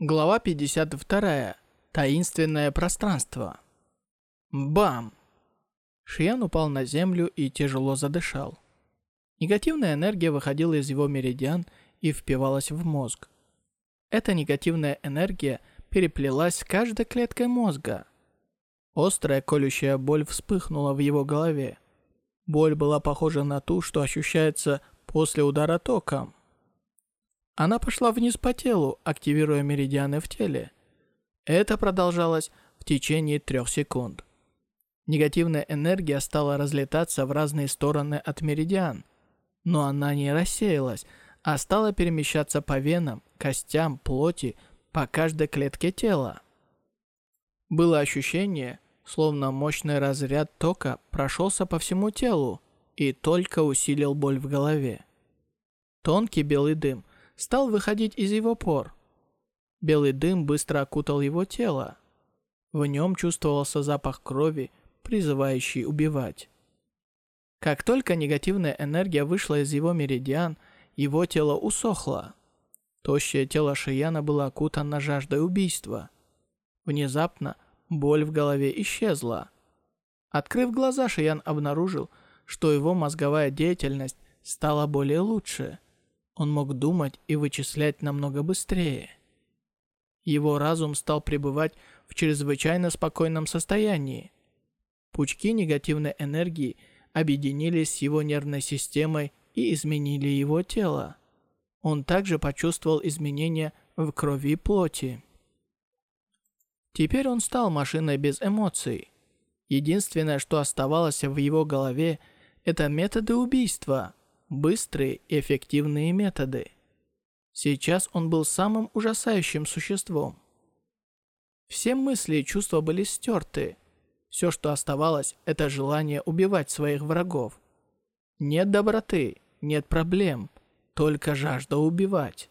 Глава 52. Таинственное пространство. Бам! Шиян упал на землю и тяжело задышал. Негативная энергия выходила из его меридиан и впивалась в мозг. Эта негативная энергия переплелась с каждой клеткой мозга. Острая колющая боль вспыхнула в его голове. Боль была похожа на ту, что ощущается после удара током. Она пошла вниз по телу, активируя меридианы в теле. Это продолжалось в течение трех секунд. Негативная энергия стала разлетаться в разные стороны от меридиан. Но она не рассеялась, а стала перемещаться по венам, костям, плоти, по каждой клетке тела. Было ощущение, словно мощный разряд тока прошелся по всему телу и только усилил боль в голове. Тонкий белый дым стал выходить из его пор. Белый дым быстро окутал его тело. В нем чувствовался запах крови, призывающий убивать. Как только негативная энергия вышла из его меридиан, его тело усохло. Тощее тело Шияна было окутано жаждой убийства. Внезапно боль в голове исчезла. Открыв глаза, Шиян обнаружил, что его мозговая деятельность стала более лучше он мог думать и вычислять намного быстрее. Его разум стал пребывать в чрезвычайно спокойном состоянии. Пучки негативной энергии объединились с его нервной системой и изменили его тело. Он также почувствовал изменения в крови и плоти. Теперь он стал машиной без эмоций. Единственное, что оставалось в его голове, это методы убийства – быстрые и эффективные методы. Сейчас он был самым ужасающим существом. Все мысли и чувства были стерты. Все, что оставалось, это желание убивать своих врагов. Нет доброты, нет проблем, только жажда убивать.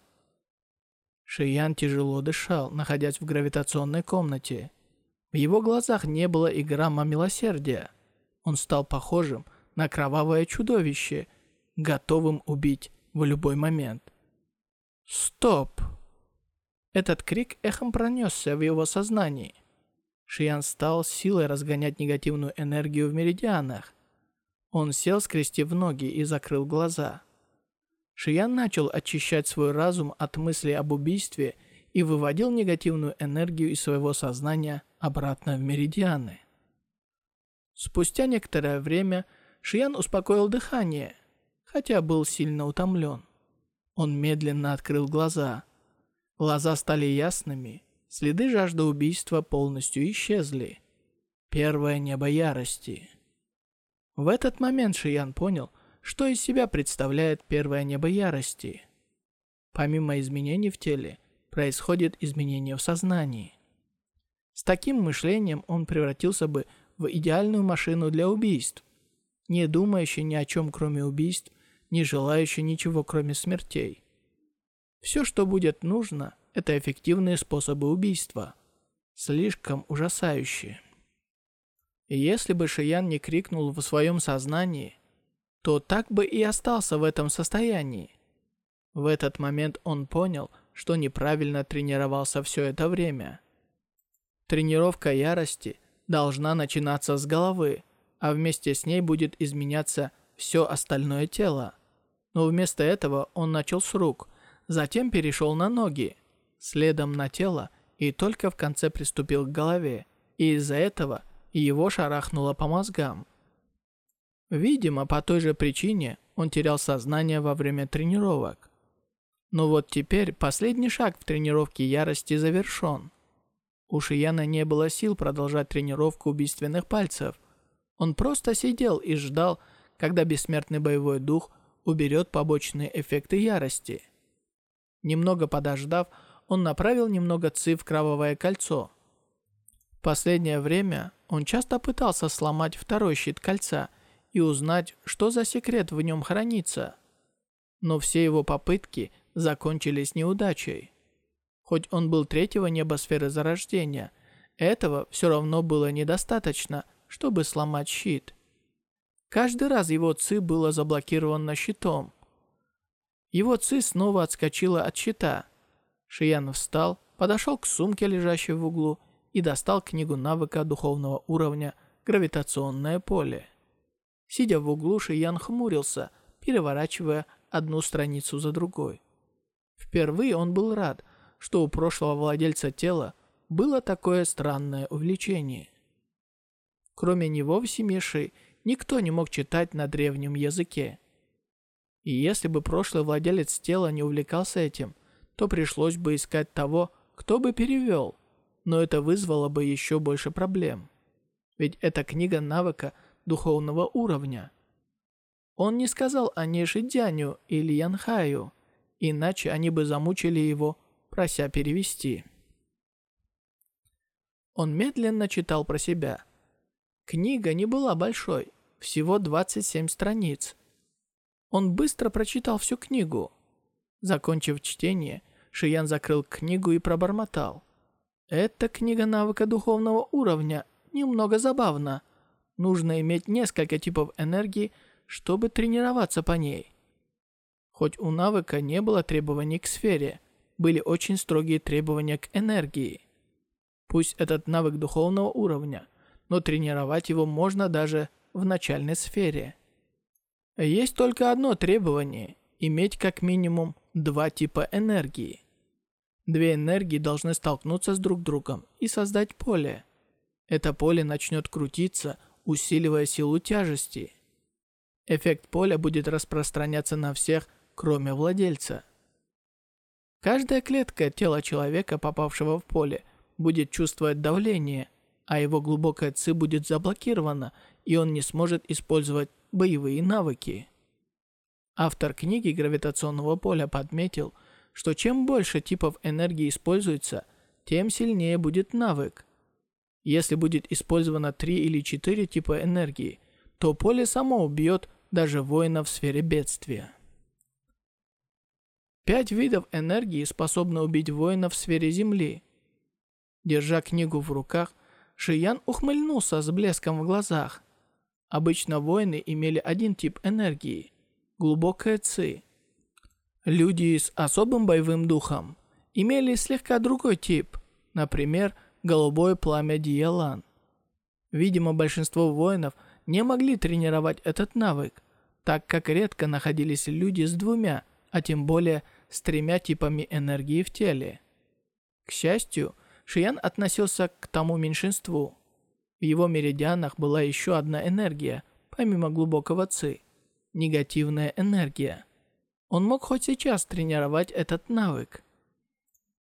Шиян тяжело дышал, находясь в гравитационной комнате. В его глазах не было и грамма милосердия. Он стал похожим на кровавое чудовище – готовым убить в любой момент. «Стоп!» Этот крик эхом пронесся в его сознании. Шиян стал силой разгонять негативную энергию в меридианах. Он сел, скрестив ноги и закрыл глаза. Шиян начал очищать свой разум от мыслей об убийстве и выводил негативную энергию из своего сознания обратно в меридианы. Спустя некоторое время Шиян успокоил дыхание – хотя был сильно утомлен. Он медленно открыл глаза. Глаза стали ясными, следы жажды убийства полностью исчезли. Первое небо ярости. В этот момент Шиян понял, что из себя представляет первое небо ярости. Помимо изменений в теле, происходит изменение в сознании. С таким мышлением он превратился бы в идеальную машину для убийств, не думающий ни о чем кроме убийств не желающий ничего, кроме смертей. Все, что будет нужно, это эффективные способы убийства. Слишком ужасающие. Если бы Шиян не крикнул в своем сознании, то так бы и остался в этом состоянии. В этот момент он понял, что неправильно тренировался все это время. Тренировка ярости должна начинаться с головы, а вместе с ней будет изменяться все остальное тело. Но вместо этого он начал с рук, затем перешел на ноги, следом на тело и только в конце приступил к голове. И из-за этого его шарахнуло по мозгам. Видимо, по той же причине он терял сознание во время тренировок. Но вот теперь последний шаг в тренировке ярости завершен. У Шияна не было сил продолжать тренировку убийственных пальцев. Он просто сидел и ждал, когда бессмертный боевой дух уберет побочные эффекты ярости. Немного подождав, он направил немного ци в кровавое кольцо. В последнее время он часто пытался сломать второй щит кольца и узнать, что за секрет в нем хранится. Но все его попытки закончились неудачей. Хоть он был третьего небосферы зарождения, этого все равно было недостаточно, чтобы сломать щит. Каждый раз его ци было заблокировано щитом. Его ци снова отскочила от щита. Шиян встал подошел к сумке, лежащей в углу, и достал книгу навыка духовного уровня «Гравитационное поле». Сидя в углу, Шиян хмурился, переворачивая одну страницу за другой. Впервые он был рад, что у прошлого владельца тела было такое странное увлечение. Кроме него в семье Ши никто не мог читать на древнем языке. И если бы прошлый владелец тела не увлекался этим, то пришлось бы искать того, кто бы перевел, но это вызвало бы еще больше проблем. Ведь это книга навыка духовного уровня. Он не сказал о ней Шидяню или Янхаю, иначе они бы замучили его, прося перевести. Он медленно читал про себя. Книга не была большой, всего 27 страниц. Он быстро прочитал всю книгу. Закончив чтение, Шиян закрыл книгу и пробормотал. «Эта книга навыка духовного уровня немного забавна. Нужно иметь несколько типов энергии, чтобы тренироваться по ней». Хоть у навыка не было требований к сфере, были очень строгие требования к энергии. Пусть этот навык духовного уровня, но тренировать его можно даже в начальной сфере. Есть только одно требование – иметь как минимум два типа энергии. Две энергии должны столкнуться с друг другом и создать поле. Это поле начнет крутиться, усиливая силу тяжести. Эффект поля будет распространяться на всех, кроме владельца. Каждая клетка тела человека, попавшего в поле, будет чувствовать давление, а его глубокая ци будет заблокирована, и он не сможет использовать боевые навыки. Автор книги гравитационного поля подметил, что чем больше типов энергии используется, тем сильнее будет навык. Если будет использовано 3 или 4 типа энергии, то поле само убьет даже воина в сфере бедствия. Пять видов энергии способны убить воина в сфере Земли. Держа книгу в руках, Шиян ухмыльнулся с блеском в глазах. Обычно воины имели один тип энергии – глубокая ци. Люди с особым боевым духом имели слегка другой тип, например, голубое пламя Диелан. Видимо, большинство воинов не могли тренировать этот навык, так как редко находились люди с двумя, а тем более с тремя типами энергии в теле. К счастью, Шиян относился к тому меньшинству. В его меридианах была еще одна энергия, помимо глубокого ци – негативная энергия. Он мог хоть сейчас тренировать этот навык.